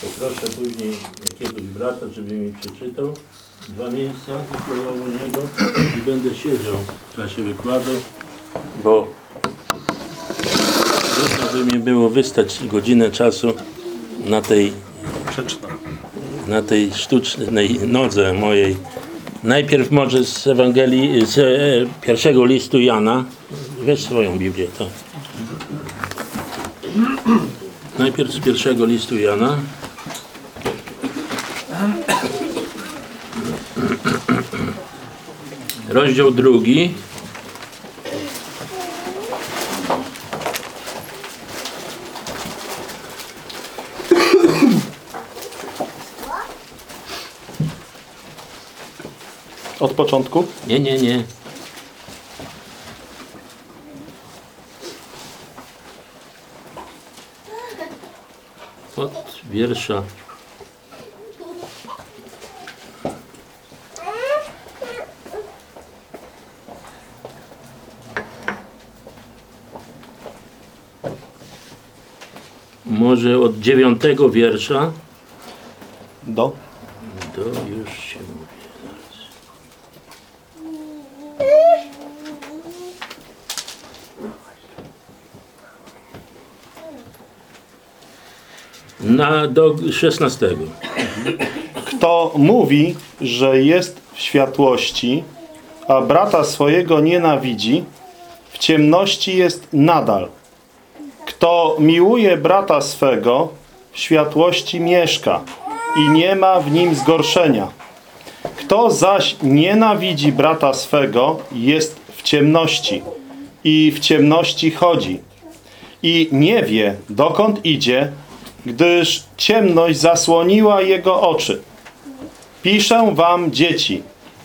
Poproszę później jakiegoś brata, żeby mi przeczytał dwa miejsca wykładowo niego i będę siedział w czasie wykładu, bo trudno by mi było wystać godzinę czasu na tej, na tej sztucznej nodze mojej. Najpierw może z Ewangelii, z e, pierwszego listu Jana. Weź swoją Biblię, to. Najpierw z pierwszego listu Jana. Rozdział drugi. Od początku? Nie, nie, nie. Od wiersza. Może od dziewiątego wiersza. Do. To już się mówi. Na do 16. Kto mówi, że jest w światłości, a brata swojego nienawidzi, w ciemności jest nadal. Kto miłuje brata swego, w światłości mieszka i nie ma w nim zgorszenia. Kto zaś nienawidzi brata swego, jest w ciemności i w ciemności chodzi. I nie wie, dokąd idzie, gdyż ciemność zasłoniła jego oczy. Piszę wam, dzieci,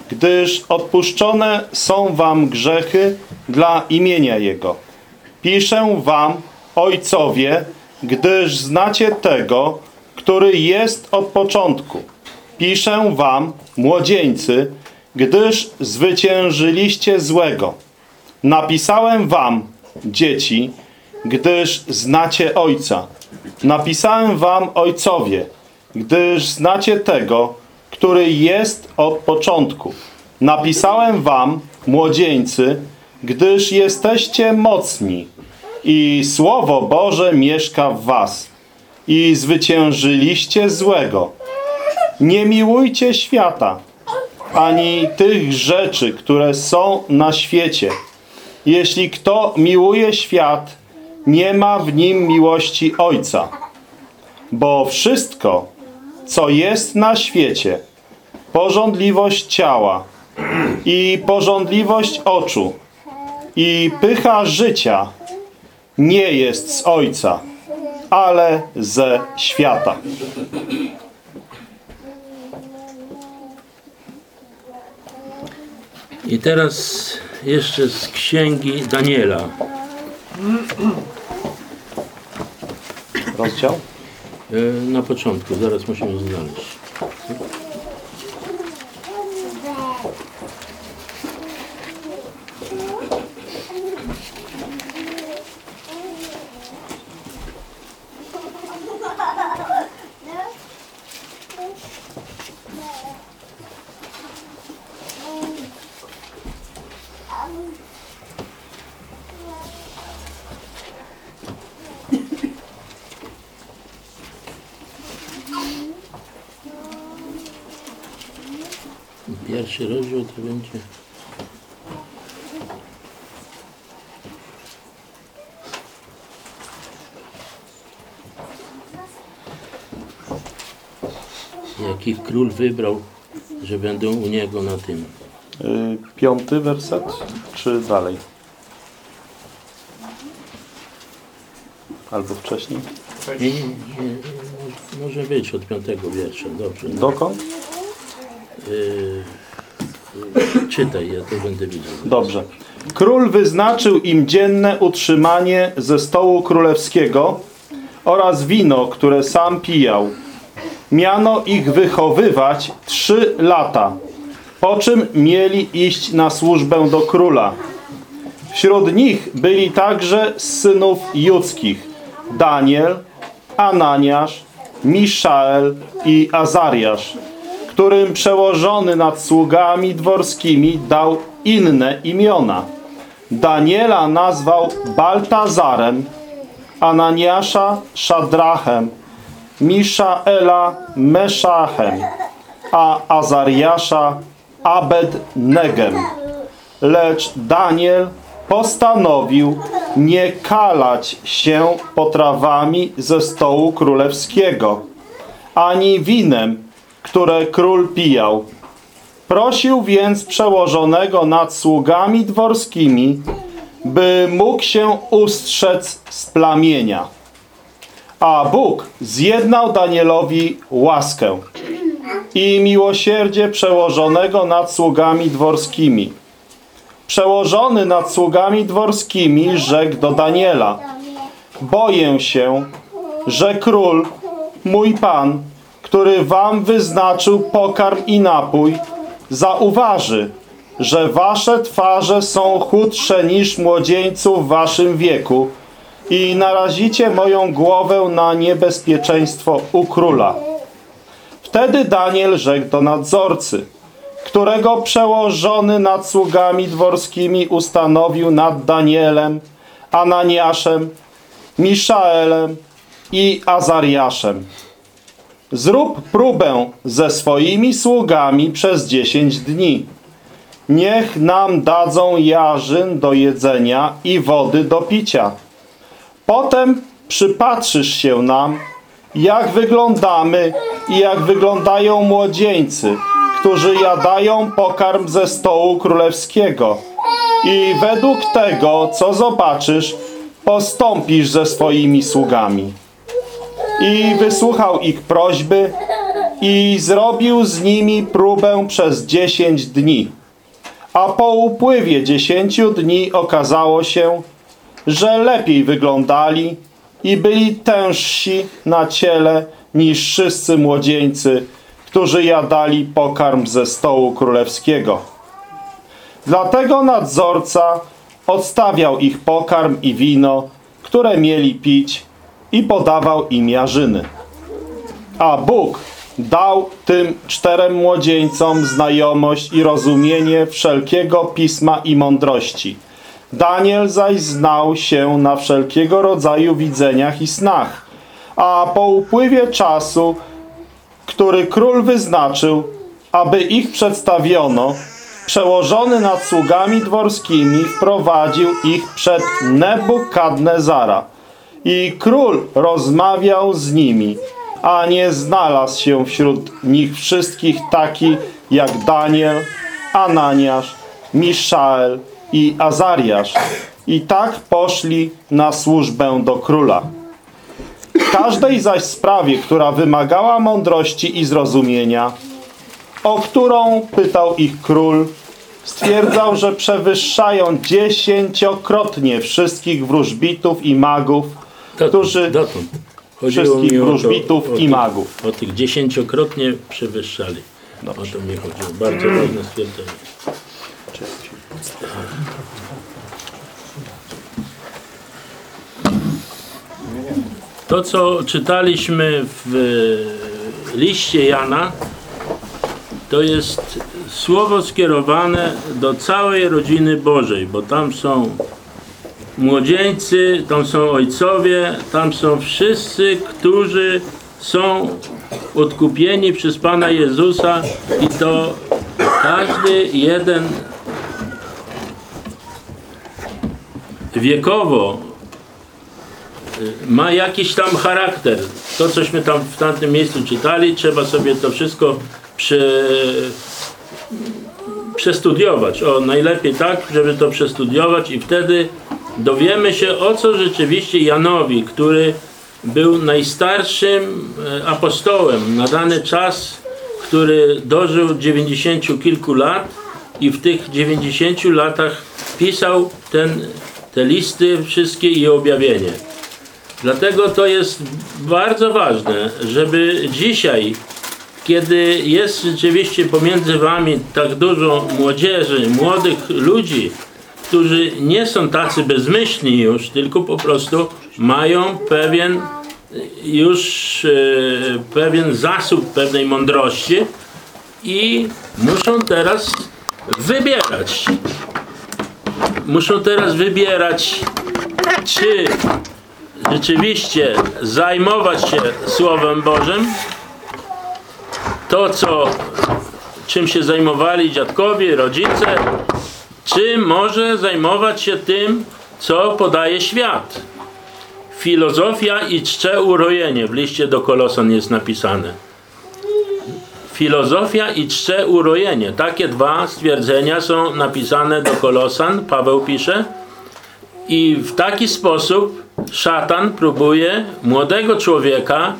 gdyż odpuszczone są wam grzechy dla imienia Jego. Piszę wam, ojcowie, gdyż znacie tego, który jest od początku. Piszę wam, młodzieńcy, gdyż zwyciężyliście złego. Napisałem wam, dzieci, gdyż znacie Ojca. Napisałem wam, ojcowie, gdyż znacie tego, który jest od początku. Napisałem wam, młodzieńcy, gdyż jesteście mocni i Słowo Boże mieszka w was i zwyciężyliście złego. Nie miłujcie świata, ani tych rzeczy, które są na świecie. Jeśli kto miłuje świat, nie ma w nim miłości Ojca. Bo wszystko, co jest na świecie, pożądliwość ciała i pożądliwość oczu i pycha życia nie jest z Ojca, ale ze świata. I teraz jeszcze z księgi Daniela. Rozdział? E, Na początku, zaraz musimy znaleźć. Pierwszy rozdział to będzie. Jakich król wybrał, że będą u niego na tym. Y, piąty werset, czy dalej? Albo wcześniej? Nie, nie, nie, może być od piątego wiersza, dobrze. No. Dokąd? Y, y, czytaj, ja to będę widział. Dobrze. Król wyznaczył im dzienne utrzymanie ze stołu królewskiego oraz wino, które sam pijał. Miano ich wychowywać trzy lata, po czym mieli iść na służbę do króla. Wśród nich byli także synów judzkich Daniel, Ananiasz, Miszael i Azariasz, którym przełożony nad sługami dworskimi dał inne imiona. Daniela nazwał Baltazarem, Ananiasza Szadrachem, Miszaela Meszachem, a Azariasza Abednegem. Lecz Daniel postanowił nie kalać się potrawami ze stołu królewskiego, ani winem, które król pijał. Prosił więc przełożonego nad sługami dworskimi, by mógł się ustrzec z plamienia. A Bóg zjednał Danielowi łaskę i miłosierdzie przełożonego nad sługami dworskimi. Przełożony nad sługami dworskimi rzekł do Daniela Boję się, że król, mój pan, który wam wyznaczył pokarm i napój, zauważy, że wasze twarze są chudsze niż młodzieńców w waszym wieku i narazicie moją głowę na niebezpieczeństwo u króla. Wtedy Daniel rzekł do nadzorcy, którego przełożony nad sługami dworskimi ustanowił nad Danielem, Ananiaszem, Miszaelem i Azariaszem. Zrób próbę ze swoimi sługami przez dziesięć dni. Niech nam dadzą jarzyn do jedzenia i wody do picia. Potem przypatrzysz się nam, jak wyglądamy i jak wyglądają młodzieńcy, którzy jadają pokarm ze stołu królewskiego. I według tego, co zobaczysz, postąpisz ze swoimi sługami. I wysłuchał ich prośby i zrobił z nimi próbę przez dziesięć dni. A po upływie dziesięciu dni okazało się, że lepiej wyglądali i byli tężsi na ciele niż wszyscy młodzieńcy, którzy jadali pokarm ze stołu królewskiego. Dlatego nadzorca odstawiał ich pokarm i wino, które mieli pić i podawał im jarzyny. A Bóg dał tym czterem młodzieńcom znajomość i rozumienie wszelkiego pisma i mądrości. Daniel zaś znał się na wszelkiego rodzaju widzeniach i snach. A po upływie czasu, który król wyznaczył, aby ich przedstawiono, przełożony nad sługami dworskimi wprowadził ich przed Nebukadnezara. I król rozmawiał z nimi, a nie znalazł się wśród nich wszystkich taki jak Daniel, Ananiasz, Miszael i Azariasz. I tak poszli na służbę do króla. W każdej zaś sprawie, która wymagała mądrości i zrozumienia, o którą pytał ich król, stwierdzał, że przewyższają dziesięciokrotnie wszystkich wróżbitów i magów, którzy Dotąd. Wszystkich to- wróżbitów o i magów. O tych dziesięciokrotnie przewyższali. O to mi chodziło. Bardzo ważne stwierdzenie. To, co czytaliśmy w e, liście Jana, to jest słowo skierowane do całej rodziny Bożej, bo tam są młodzieńcy, tam są ojcowie, tam są wszyscy, którzy są odkupieni przez Pana Jezusa i to każdy jeden wiekowo y, ma jakiś tam charakter. To, cośmy tam w tamtym miejscu czytali, trzeba sobie to wszystko prze, przestudiować. O, najlepiej tak, żeby to przestudiować i wtedy dowiemy się, o co rzeczywiście Janowi, który był najstarszym e, apostołem na dany czas, który dożył 90 kilku lat i w tych 90 latach pisał ten, te listy wszystkie i objawienie. Dlatego to jest bardzo ważne, żeby dzisiaj, kiedy jest rzeczywiście pomiędzy wami tak dużo młodzieży, młodych ludzi, którzy nie są tacy bezmyślni już, tylko po prostu mają pewien już e, pewien zasób pewnej mądrości i muszą teraz wybierać. Muszą teraz wybierać, czy rzeczywiście zajmować się Słowem Bożym, to co czym się zajmowali dziadkowie, rodzice, czy może zajmować się tym, co podaje świat. Filozofia i czcze urojenie w liście do Kolosan jest napisane. Filozofia i czcze urojenie. Takie dwa stwierdzenia są napisane do Kolosan, Paweł pisze. I w taki sposób szatan próbuje młodego człowieka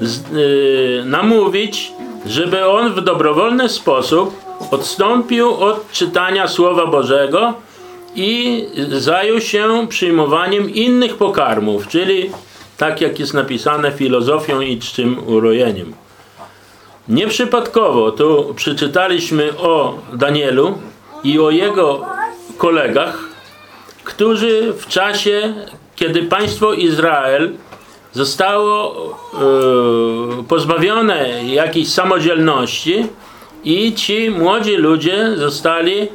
z, yy, namówić, żeby on w dobrowolny sposób odstąpił od czytania Słowa Bożego i zajął się przyjmowaniem innych pokarmów, czyli tak jak jest napisane filozofią i czczym urojeniem. Nieprzypadkowo tu przeczytaliśmy o Danielu i o jego kolegach, którzy w czasie, kiedy państwo Izrael zostało e, pozbawione jakiejś samodzielności i ci młodzi ludzie zostali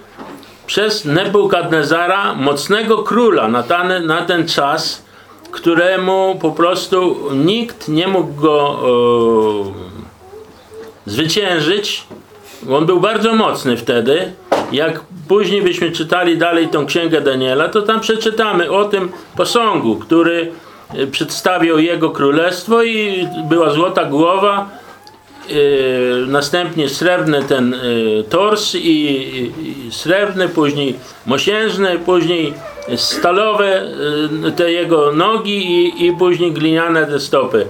przez Nebukadnezara, mocnego króla na ten, na ten czas, któremu po prostu nikt nie mógł go e, zwyciężyć. On był bardzo mocny wtedy. Jak później byśmy czytali dalej tą księgę Daniela, to tam przeczytamy o tym posągu, który e, przedstawiał jego królestwo i była złota głowa, e, następnie srebrny ten e, tors i, i, i srebrny, później mosiężny, później stalowe e, te jego nogi i, i później gliniane te stopy.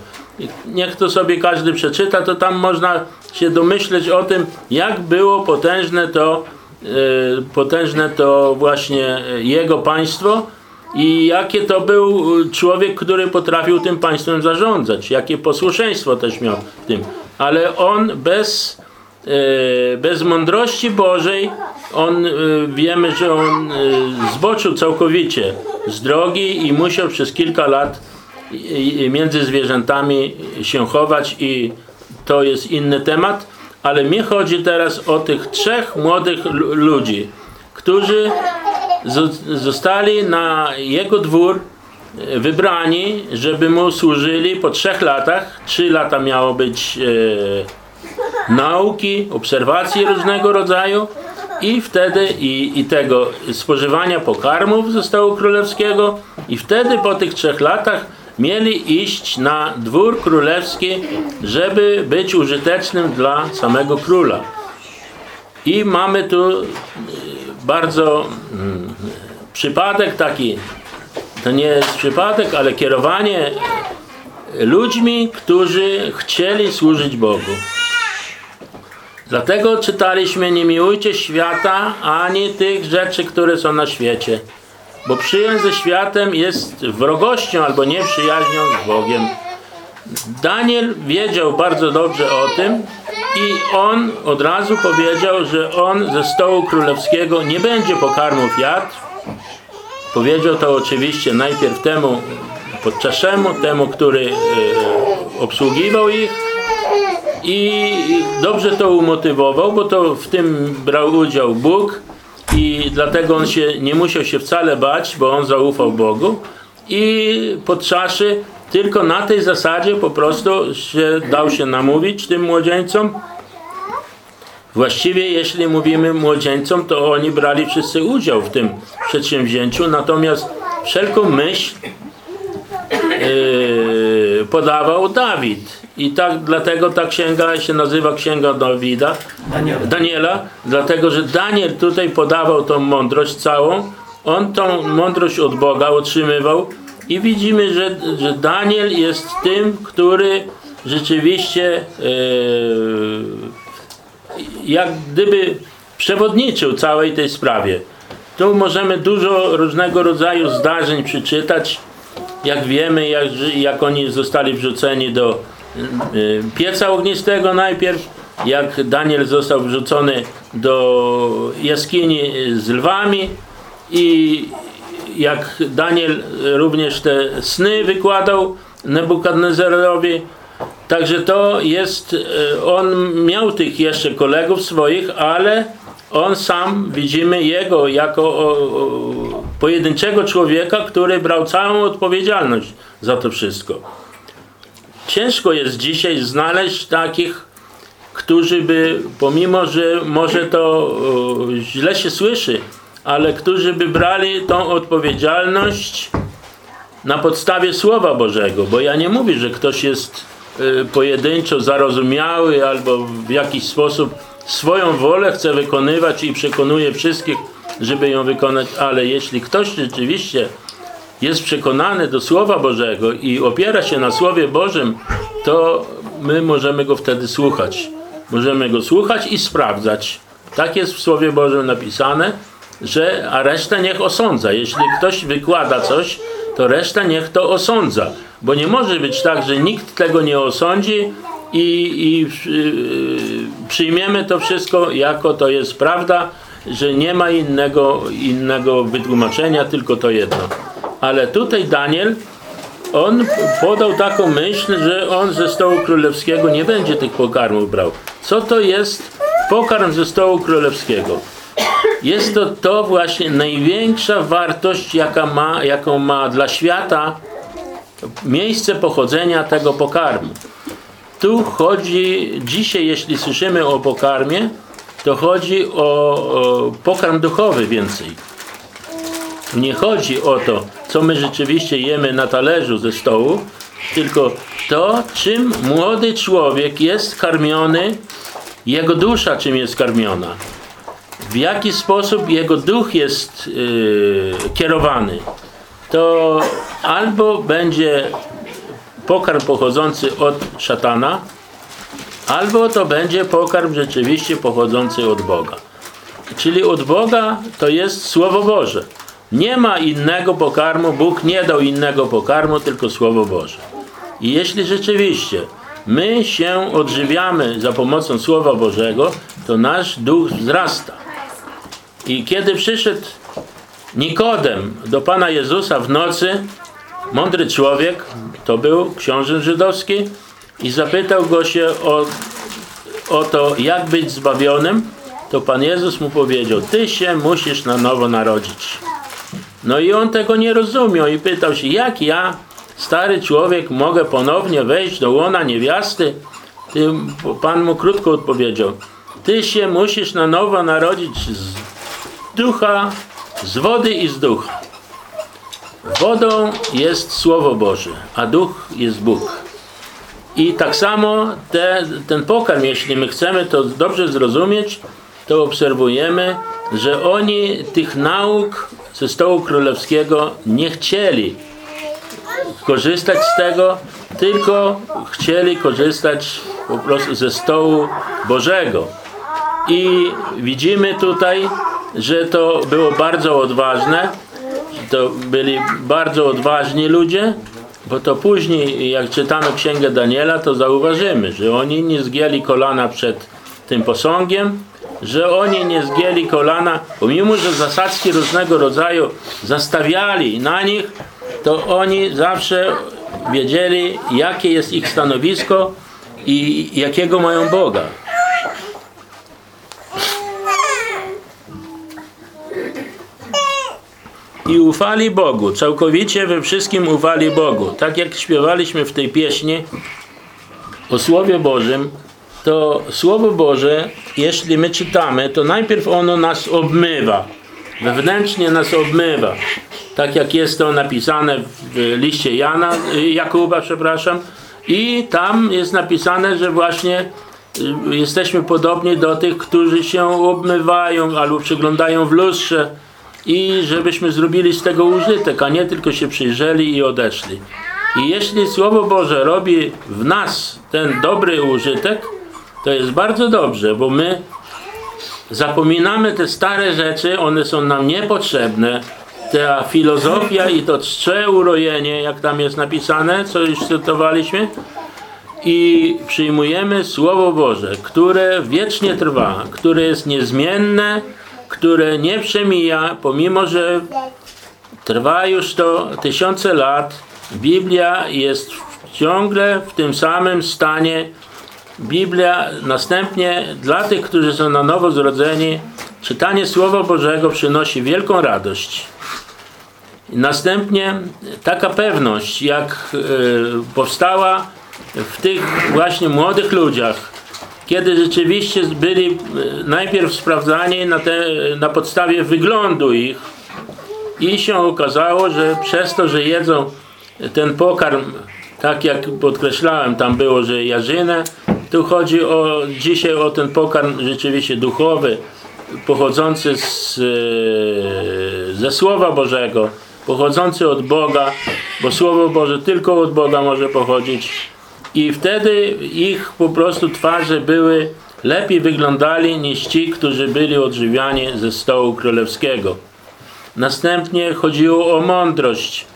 Niech to sobie każdy przeczyta, to tam można się domyśleć o tym, jak było potężne to, e, potężne to właśnie jego państwo i jakie to był człowiek, który potrafił tym państwem zarządzać, jakie posłuszeństwo też miał w tym. Ale on bez, e, bez mądrości Bożej, on e, wiemy, że on e, zboczył całkowicie z drogi i musiał przez kilka lat między zwierzętami się chować i to jest inny temat, ale mnie chodzi teraz o tych trzech młodych lu- ludzi, którzy zo- zostali na jego dwór e, wybrani, żeby mu służyli po trzech latach. Trzy lata miało być e, nauki, obserwacji różnego rodzaju i wtedy i, i tego spożywania pokarmów ze stołu królewskiego i wtedy po tych trzech latach mieli iść na dwór królewski, żeby być użytecznym dla samego króla. I mamy tu y, bardzo mm, przypadek taki, to nie jest przypadek, ale kierowanie ludźmi, którzy chcieli służyć Bogu. Dlatego czytaliśmy, nie miłujcie świata, ani tych rzeczy, które są na świecie. Bo przyjaźń ze światem jest wrogością albo nieprzyjaźnią z Bogiem. Daniel wiedział bardzo dobrze o tym i on od razu powiedział, że on ze stołu królewskiego nie będzie pokarmów jadł. Powiedział to oczywiście najpierw temu podczaszemu, temu, który e, obsługiwał ich i dobrze to umotywował, bo to w tym brał udział Bóg i dlatego on się nie musiał się wcale bać, bo on zaufał Bogu i podszaszy tylko na tej zasadzie po prostu się dał się namówić tym młodzieńcom. Właściwie jeśli mówimy młodzieńcom, to oni brali wszyscy udział w tym przedsięwzięciu, natomiast wszelką myśl yy, podawał Dawid. I tak, dlatego ta księga się nazywa Księga Dawida, Daniela. Daniela, dlatego że Daniel tutaj podawał tą mądrość całą, on tą mądrość od Boga otrzymywał i widzimy, że, że Daniel jest tym, który rzeczywiście yy, jak gdyby przewodniczył całej tej sprawie. Tu możemy dużo różnego rodzaju zdarzeń przeczytać. Jak wiemy, jak, jak oni zostali wrzuceni do y, pieca ognistego najpierw, jak Daniel został wrzucony do jaskini z lwami i jak Daniel również te sny wykładał Nebukadnezarowi. Także to jest, e, on miał tych jeszcze kolegów swoich, ale on sam, widzimy jego jako o, o, pojedynczego człowieka, który brał całą odpowiedzialność za to wszystko. Ciężko jest dzisiaj znaleźć takich, którzy by, pomimo że może to o, źle się słyszy, ale którzy by brali tą odpowiedzialność na podstawie Słowa Bożego, bo ja nie mówię, że ktoś jest y, pojedynczo zarozumiały albo w jakiś sposób swoją wolę chce wykonywać i przekonuje wszystkich, żeby ją wykonać, ale jeśli ktoś rzeczywiście jest przekonany do Słowa Bożego i opiera się na Słowie Bożym, to my możemy go wtedy słuchać. Możemy go słuchać i sprawdzać. Tak jest w Słowie Bożym napisane, że a reszta niech osądza. Jeśli ktoś wykłada coś, to reszta niech to osądza. Bo nie może być tak, że nikt tego nie osądzi i, i yy, przyjmiemy to wszystko jako to jest prawda, że nie ma innego, innego wytłumaczenia, tylko to jedno. Ale tutaj Daniel, on podał taką myśl, że on ze stołu królewskiego nie będzie tych pokarmów brał. Co to jest pokarm ze stołu królewskiego? Jest to to właśnie największa wartość, jaka ma, jaką ma dla świata miejsce pochodzenia tego pokarmu. Tu chodzi, dzisiaj jeśli słyszymy o pokarmie, to chodzi o, o pokarm duchowy więcej. Nie chodzi o to, co my rzeczywiście jemy na talerzu ze stołu, tylko to, czym młody człowiek jest karmiony, jego dusza czym jest karmiona. W jaki sposób jego duch jest yy, kierowany. To albo będzie pokarm pochodzący od szatana, albo to będzie pokarm rzeczywiście pochodzący od Boga. Czyli od Boga to jest Słowo Boże. Nie ma innego pokarmu, Bóg nie dał innego pokarmu, tylko Słowo Boże. I jeśli rzeczywiście my się odżywiamy za pomocą Słowa Bożego, to nasz duch wzrasta. I kiedy przyszedł Nikodem do Pana Jezusa w nocy, mądry człowiek, to był książę żydowski, i zapytał go się o, o to, jak być zbawionym, to Pan Jezus mu powiedział, ty się musisz na nowo narodzić. No i on tego nie rozumiał i pytał się, jak ja, stary człowiek, mogę ponownie wejść do łona niewiasty? Ty, Pan mu krótko odpowiedział, ty się musisz na nowo narodzić z ducha, z wody i z ducha. Wodą jest Słowo Boże, a duch jest Bóg. I tak samo te, ten pokarm, jeśli my chcemy to dobrze zrozumieć, to obserwujemy, że oni tych nauk ze stołu królewskiego nie chcieli korzystać z tego, tylko chcieli korzystać po prostu ze stołu Bożego. I widzimy tutaj, że to było bardzo odważne, to byli bardzo odważni ludzie, bo to później, jak czytamy Księgę Daniela, to zauważymy, że oni nie zgięli kolana przed tym posągiem, że oni nie zgięli kolana, pomimo, że zasadzki różnego rodzaju zastawiali na nich, to oni zawsze wiedzieli, jakie jest ich stanowisko i jakiego mają Boga. I ufali Bogu, całkowicie we wszystkim ufali Bogu. Tak jak śpiewaliśmy w tej pieśni o Słowie Bożym, to Słowo Boże, jeśli my czytamy, to najpierw ono nas obmywa. Wewnętrznie nas obmywa. Tak jak jest to napisane w liście Jana, Jakuba, przepraszam. I tam jest napisane, że właśnie y, jesteśmy podobni do tych, którzy się obmywają albo przyglądają w lustrze i żebyśmy zrobili z tego użytek, a nie tylko się przyjrzeli i odeszli. I jeśli Słowo Boże robi w nas ten dobry użytek, to jest bardzo dobrze, bo my zapominamy te stare rzeczy, one są nam niepotrzebne. Ta filozofia i to czcze urojenie, jak tam jest napisane, co już cytowaliśmy, i przyjmujemy Słowo Boże, które wiecznie trwa, które jest niezmienne, które nie przemija, pomimo że trwa już to tysiące lat. Biblia jest ciągle w tym samym stanie. Biblia następnie dla tych, którzy są na nowo zrodzeni, czytanie Słowa Bożego przynosi wielką radość. Następnie taka pewność, jak e, powstała w tych właśnie młodych ludziach, kiedy rzeczywiście byli e, najpierw sprawdzani na, te, na podstawie wyglądu ich i się okazało, że przez to, że jedzą ten pokarm, tak jak podkreślałem, tam było, że jarzynę, tu chodzi o, dzisiaj o ten pokarm rzeczywiście duchowy, pochodzący z, e, ze Słowa Bożego, pochodzący od Boga, bo Słowo Boże tylko od Boga może pochodzić. I wtedy ich po prostu twarze były, lepiej wyglądali niż ci, którzy byli odżywiani ze stołu królewskiego. Następnie chodziło o mądrość,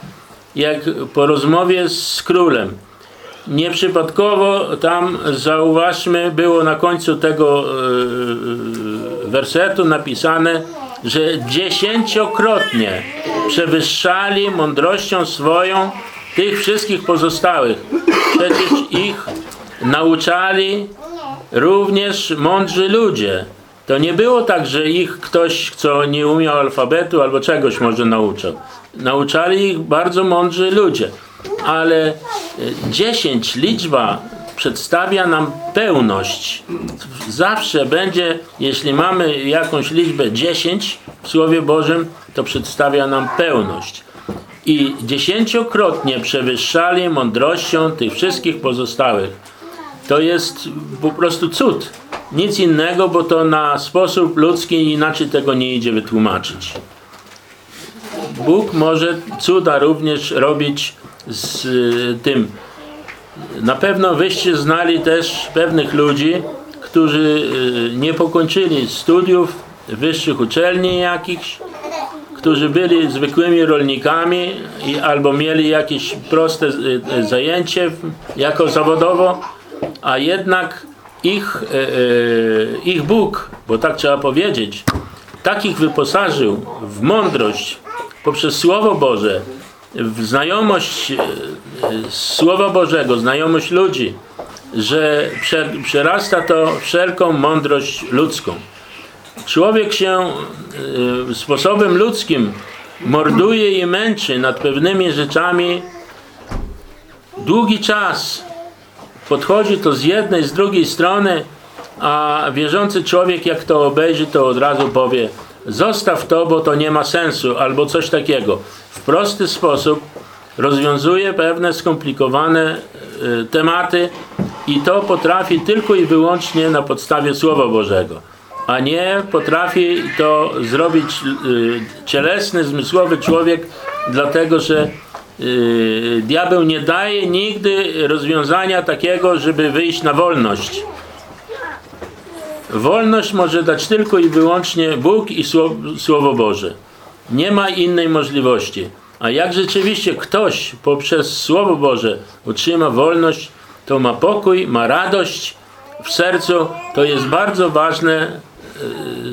jak po rozmowie z królem. Nieprzypadkowo tam zauważmy, było na końcu tego e, wersetu napisane, że dziesięciokrotnie przewyższali mądrością swoją tych wszystkich pozostałych. Przecież ich nauczali również mądrzy ludzie. To nie było tak, że ich ktoś, kto nie umiał alfabetu albo czegoś może nauczał. Nauczali ich bardzo mądrzy ludzie. Ale e, 10 liczba przedstawia nam pełność. Zawsze będzie, jeśli mamy jakąś liczbę 10 w Słowie Bożym, to przedstawia nam pełność. I dziesięciokrotnie przewyższali mądrością tych wszystkich pozostałych. To jest po prostu cud. Nic innego, bo to na sposób ludzki inaczej tego nie idzie wytłumaczyć. Bóg może cuda również robić z y, tym. Na pewno wyście znali też pewnych ludzi, którzy y, nie pokończyli studiów wyższych uczelni jakichś, którzy byli zwykłymi rolnikami i albo mieli jakieś proste y, y, zajęcie jako zawodowo, a jednak ich, y, ich Bóg, bo tak trzeba powiedzieć, takich wyposażył w mądrość poprzez Słowo Boże, w znajomość Słowa Bożego, znajomość ludzi, że prze, przerasta to wszelką mądrość ludzką. Człowiek się y, sposobem ludzkim morduje i męczy nad pewnymi rzeczami długi czas. Podchodzi to z jednej, z drugiej strony, a wierzący człowiek jak to obejrzy, to od razu powie zostaw to, bo to nie ma sensu, albo coś takiego. W prosty sposób rozwiązuje pewne skomplikowane y, tematy i to potrafi tylko i wyłącznie na podstawie Słowa Bożego, a nie potrafi to zrobić y, cielesny, zmysłowy człowiek, dlatego że y, diabeł nie daje nigdy rozwiązania takiego, żeby wyjść na wolność. Wolność może dać tylko i wyłącznie Bóg i Słowo, Boże. Nie ma innej możliwości. A jak rzeczywiście ktoś poprzez Słowo Boże utrzyma wolność, to ma pokój, ma radość w sercu. To jest bardzo ważne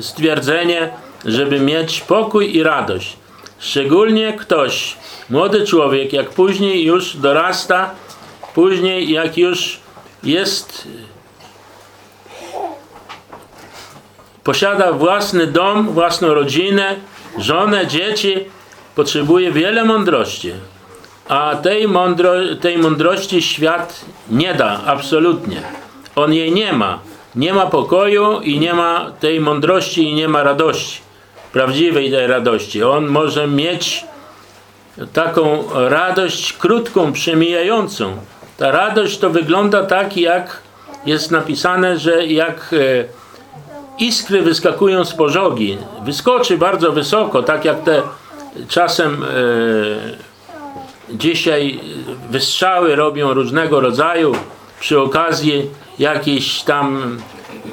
stwierdzenie, żeby mieć pokój i radość. Szczególnie ktoś, młody człowiek, jak później już dorasta, później jak już jest posiada własny dom, własną rodzinę, żonę, dzieci, potrzebuje wiele mądrości. A tej, mądro, tej mądrości świat nie da, absolutnie. On jej nie ma. Nie ma pokoju i nie ma tej mądrości i nie ma radości. Prawdziwej tej radości. On może mieć taką radość krótką, przemijającą. Ta radość to wygląda tak, jak jest napisane, że jak e, iskry wyskakują z pożogi. Wyskoczy bardzo wysoko, tak jak te czasem e, dzisiaj wystrzały robią różnego rodzaju przy okazji jakiejś tam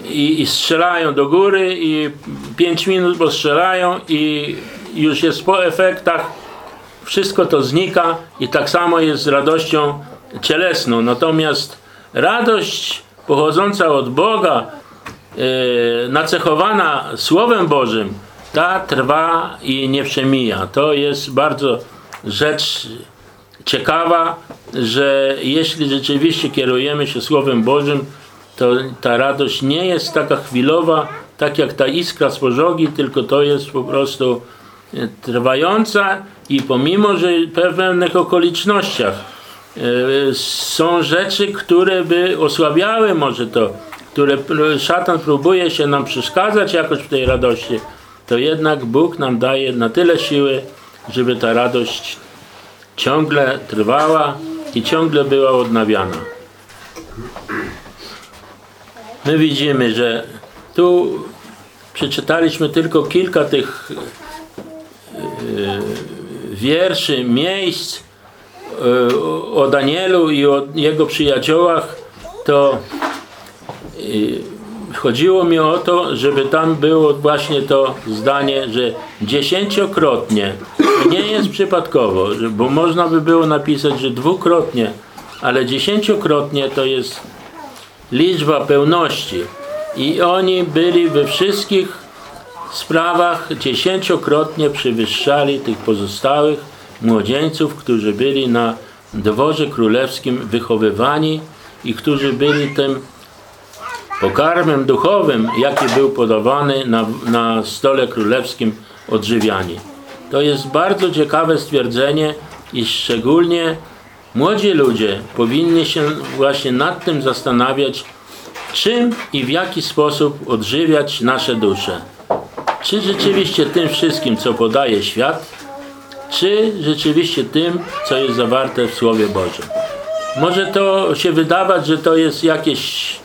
i, i strzelają do góry i 5 minut postrzelają i już jest po efektach wszystko to znika i tak samo jest z radością cielesną. Natomiast radość pochodząca od Boga, e, nacechowana Słowem Bożym, ta trwa i nie przemija. To jest bardzo rzecz ciekawa, że jeśli rzeczywiście kierujemy się Słowem Bożym, to ta radość nie jest taka chwilowa, tak jak ta iskra z pożogi, tylko to jest po prostu e, trwająca i pomimo, że w pewnych okolicznościach e, są rzeczy, które by osłabiały może to, które szatan próbuje się nam przeszkadzać jakoś w tej radości, to jednak Bóg nam daje na tyle siły, żeby ta radość ciągle trwała i ciągle była odnawiana. My widzimy, że tu przeczytaliśmy tylko kilka tych e, wierszy, miejsc e, o Danielu i o jego przyjaciołach, to e, chodziło mi o to, żeby tam było właśnie to zdanie, że dziesięciokrotnie, nie jest przypadkowo, bo można by było napisać, że dwukrotnie, ale dziesięciokrotnie to jest liczba pełności. I oni byli we wszystkich sprawach dziesięciokrotnie przewyższali tych pozostałych młodzieńców, którzy byli na dworze królewskim wychowywani i którzy byli tym pokarmem duchowym, jaki był podawany na, na stole królewskim odżywiani. To jest bardzo ciekawe stwierdzenie i szczególnie młodzi ludzie powinni się właśnie nad tym zastanawiać, czym i w jaki sposób odżywiać nasze dusze. Czy rzeczywiście tym wszystkim, co podaje świat, czy rzeczywiście tym, co jest zawarte w Słowie Bożym. Może to się wydawać, że to jest jakieś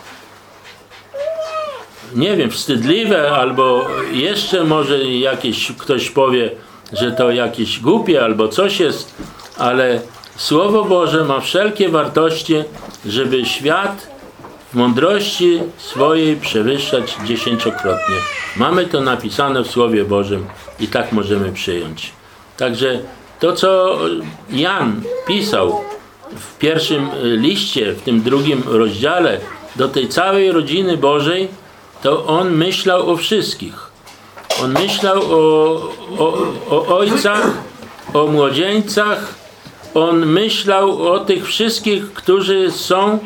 nie wiem, wstydliwe, albo jeszcze może jakieś ktoś powie, że to jakieś głupie, albo coś jest, ale Słowo Boże ma wszelkie wartości, żeby świat w mądrości swojej przewyższać dziesięciokrotnie. Mamy to napisane w Słowie Bożym i tak możemy przyjąć. Także to, co Jan pisał w pierwszym liście, w tym drugim rozdziale do tej całej rodziny Bożej, to on myślał o wszystkich. On myślał o, o, o ojcach, o młodzieńcach, on myślał o tych wszystkich, którzy są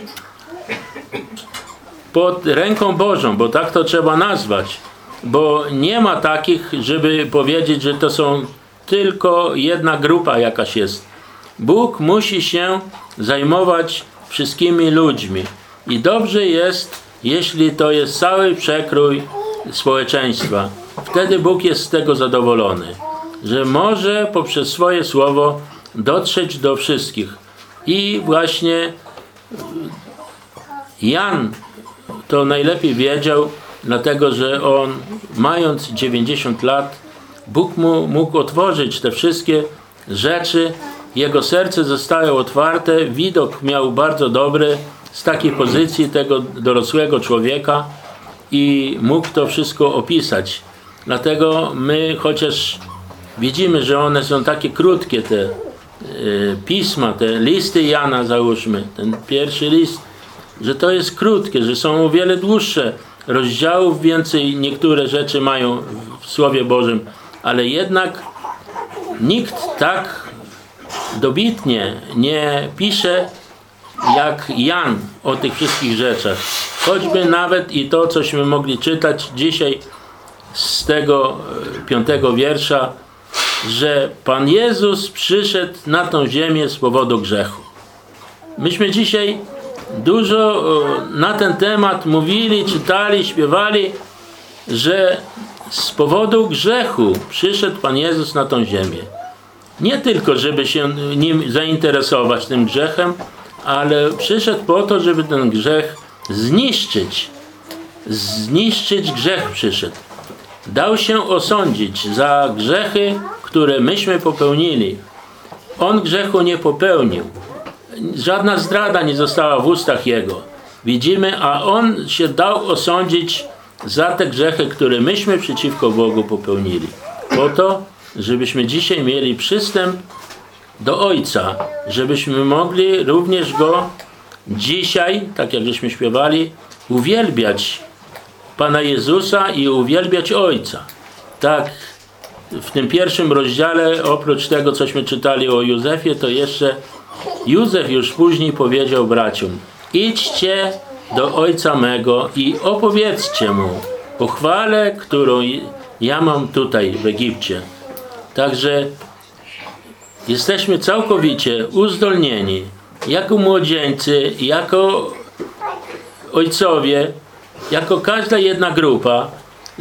pod ręką Bożą, bo tak to trzeba nazwać. Bo nie ma takich, żeby powiedzieć, że to są tylko jedna grupa jakaś jest. Bóg musi się zajmować wszystkimi ludźmi. I dobrze jest, jeśli to jest cały przekrój społeczeństwa. Wtedy Bóg jest z tego zadowolony, że może poprzez swoje słowo dotrzeć do wszystkich. I właśnie Jan to najlepiej wiedział, dlatego że on, mając 90 lat, Bóg mu mógł otworzyć te wszystkie rzeczy. Jego serce zostało otwarte, widok miał bardzo dobry z takiej pozycji tego dorosłego człowieka i mógł to wszystko opisać. Dlatego my, chociaż widzimy, że one są takie krótkie, te e, pisma, te listy Jana, załóżmy, ten pierwszy list, że to jest krótkie, że są o wiele dłuższe rozdziałów, więcej niektóre rzeczy mają w Słowie Bożym, ale jednak nikt tak dobitnie nie pisze jak Jan o tych wszystkich rzeczach. Choćby nawet i to, cośmy mogli czytać dzisiaj z tego e, piątego wiersza, że Pan Jezus przyszedł na tą ziemię z powodu grzechu. Myśmy dzisiaj dużo e, na ten temat mówili, czytali, śpiewali, że z powodu grzechu przyszedł Pan Jezus na tą ziemię. Nie tylko, żeby się nim zainteresować, tym grzechem, ale przyszedł po to, żeby ten grzech zniszczyć. Zniszczyć grzech przyszedł. Dał się osądzić za grzechy, które myśmy popełnili. On grzechu nie popełnił. Żadna zdrada nie została w ustach Jego. Widzimy, a On się dał osądzić za te grzechy, które myśmy przeciwko Bogu popełnili. Po to, żebyśmy dzisiaj mieli przystęp do Ojca, żebyśmy mogli również Go dzisiaj, tak jak żeśmy śpiewali, uwielbiać Pana Jezusa i uwielbiać Ojca. Tak, w tym pierwszym rozdziale, oprócz tego, cośmy czytali o Józefie, to jeszcze Józef już później powiedział braciom: Idźcie do ojca mego i opowiedzcie mu pochwalę, którą ja mam tutaj w Egipcie. Także jesteśmy całkowicie uzdolnieni jako młodzieńcy, jako ojcowie, jako każda jedna grupa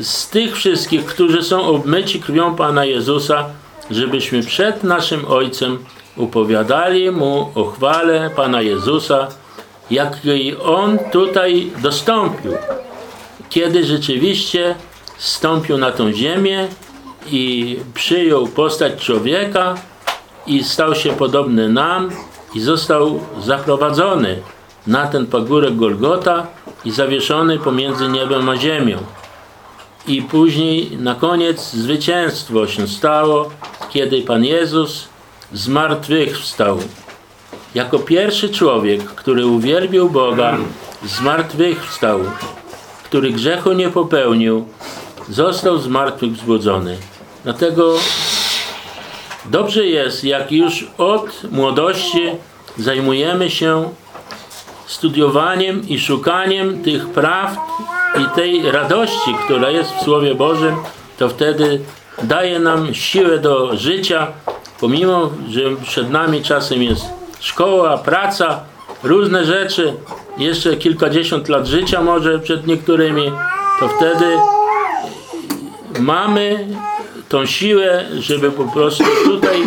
z tych wszystkich, którzy są obmyci krwią Pana Jezusa, żebyśmy przed naszym Ojcem upowiadali Mu o chwale Pana Jezusa, jakiej On tutaj dostąpił, kiedy rzeczywiście stąpił na tą ziemię i przyjął postać człowieka i stał się podobny nam i został zaprowadzony na ten pagórek Golgota i zawieszony pomiędzy niebem a ziemią. I później na koniec zwycięstwo się stało, kiedy Pan Jezus z martwych wstał. Jako pierwszy człowiek, który uwielbił Boga, z martwych wstał, który grzechu nie popełnił, został z martwych wzbudzony. Dlatego dobrze jest, jak już od młodości zajmujemy się studiowaniem i szukaniem tych prawd i tej radości, która jest w Słowie Bożym, to wtedy daje nam siłę do życia, pomimo, że przed nami czasem jest szkoła, praca, różne rzeczy, jeszcze kilkadziesiąt lat życia może przed niektórymi, to wtedy mamy tą siłę, żeby po prostu tutaj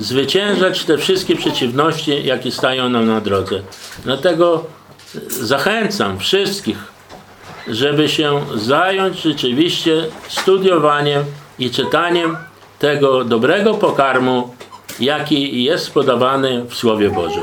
zwyciężać te wszystkie przeciwności, jakie stają nam na drodze. Dlatego zachęcam wszystkich, żeby się zająć rzeczywiście studiowaniem i czytaniem tego dobrego pokarmu, jaki jest podawany w Słowie Bożym.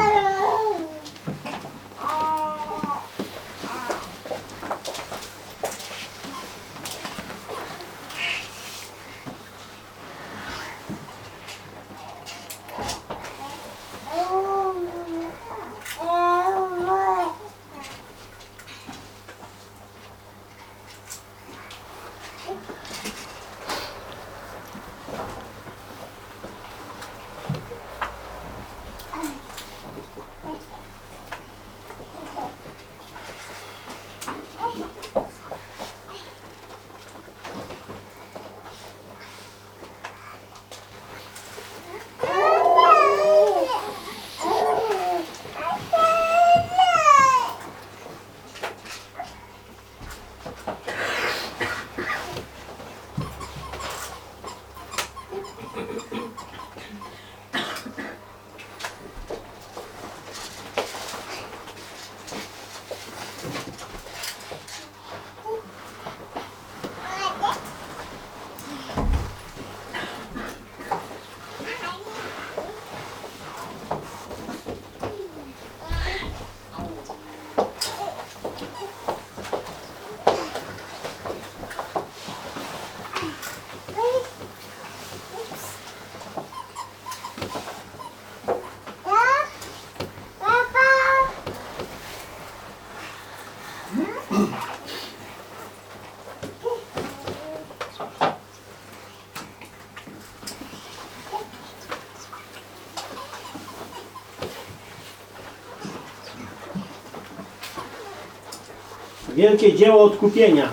Wielkie dzieło odkupienia.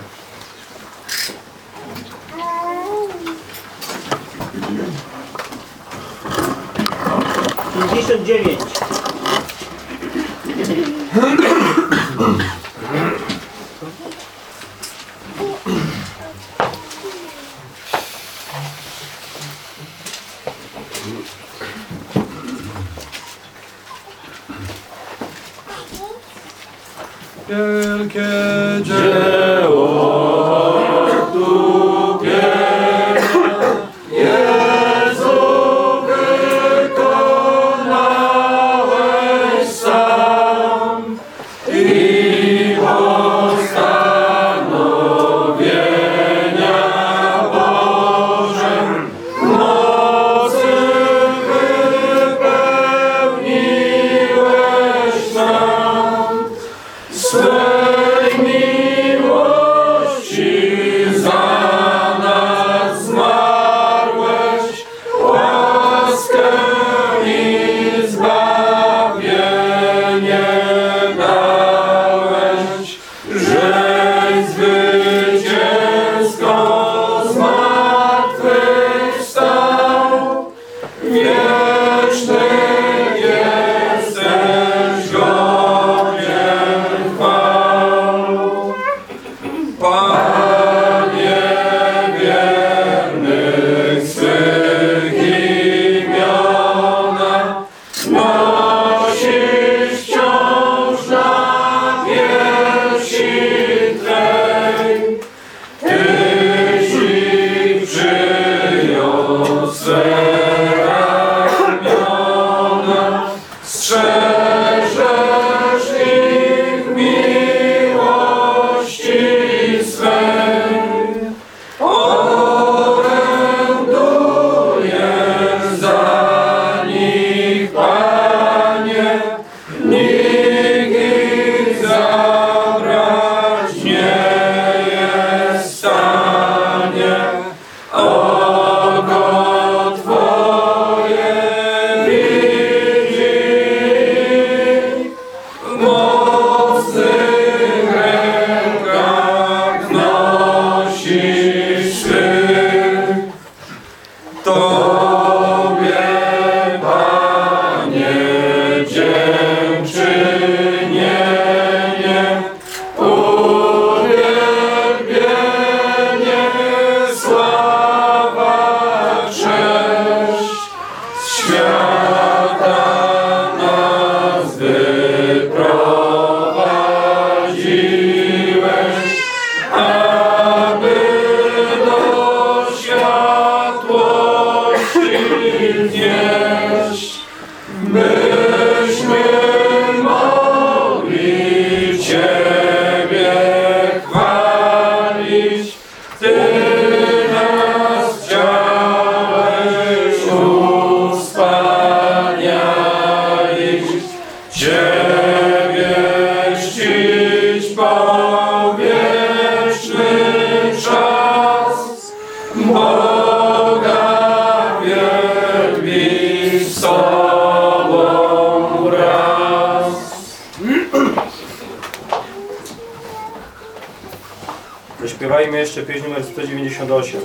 Zaśpiewajmy jeszcze pieśń numer 198.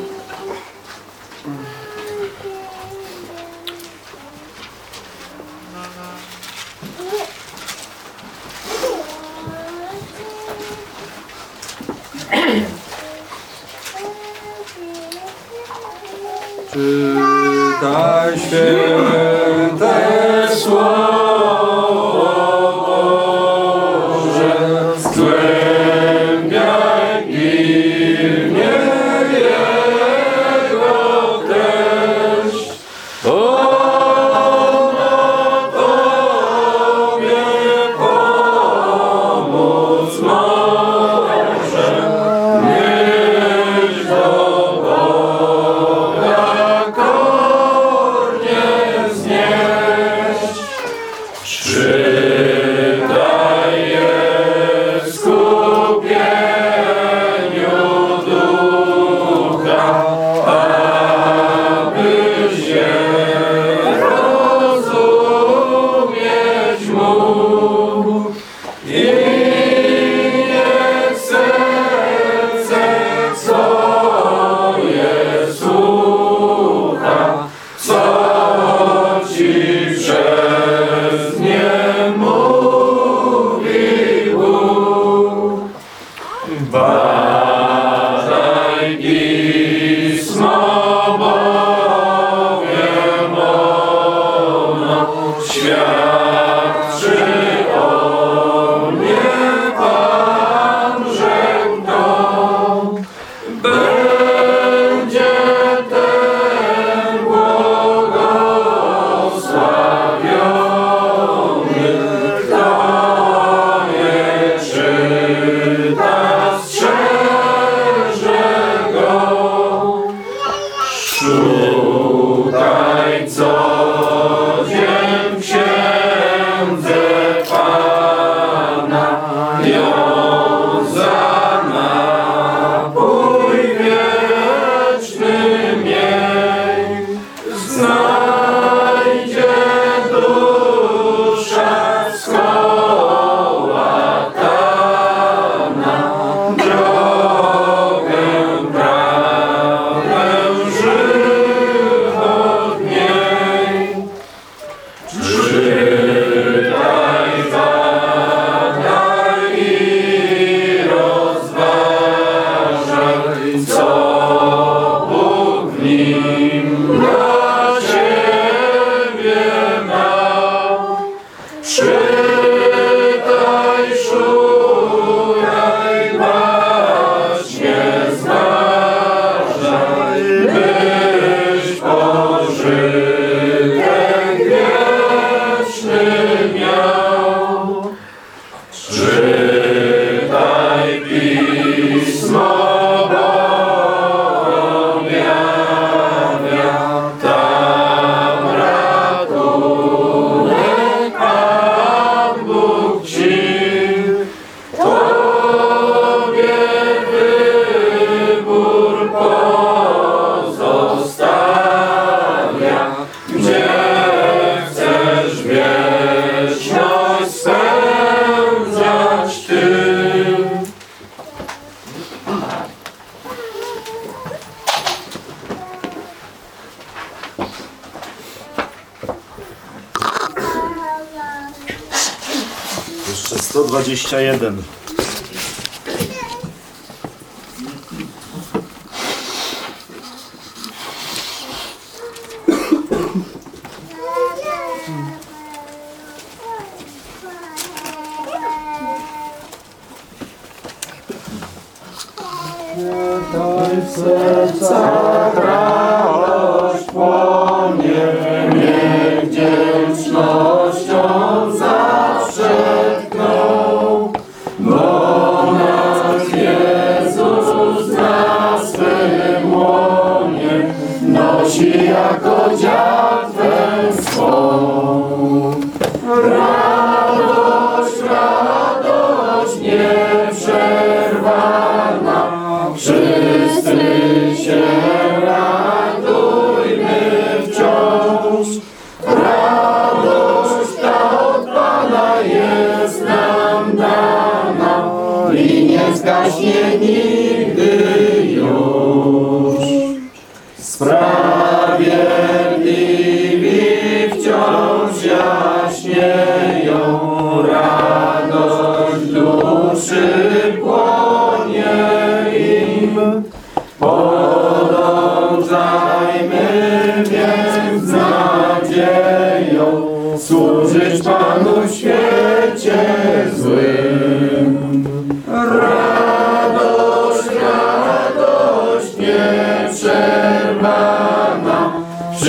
influence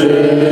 wszyscy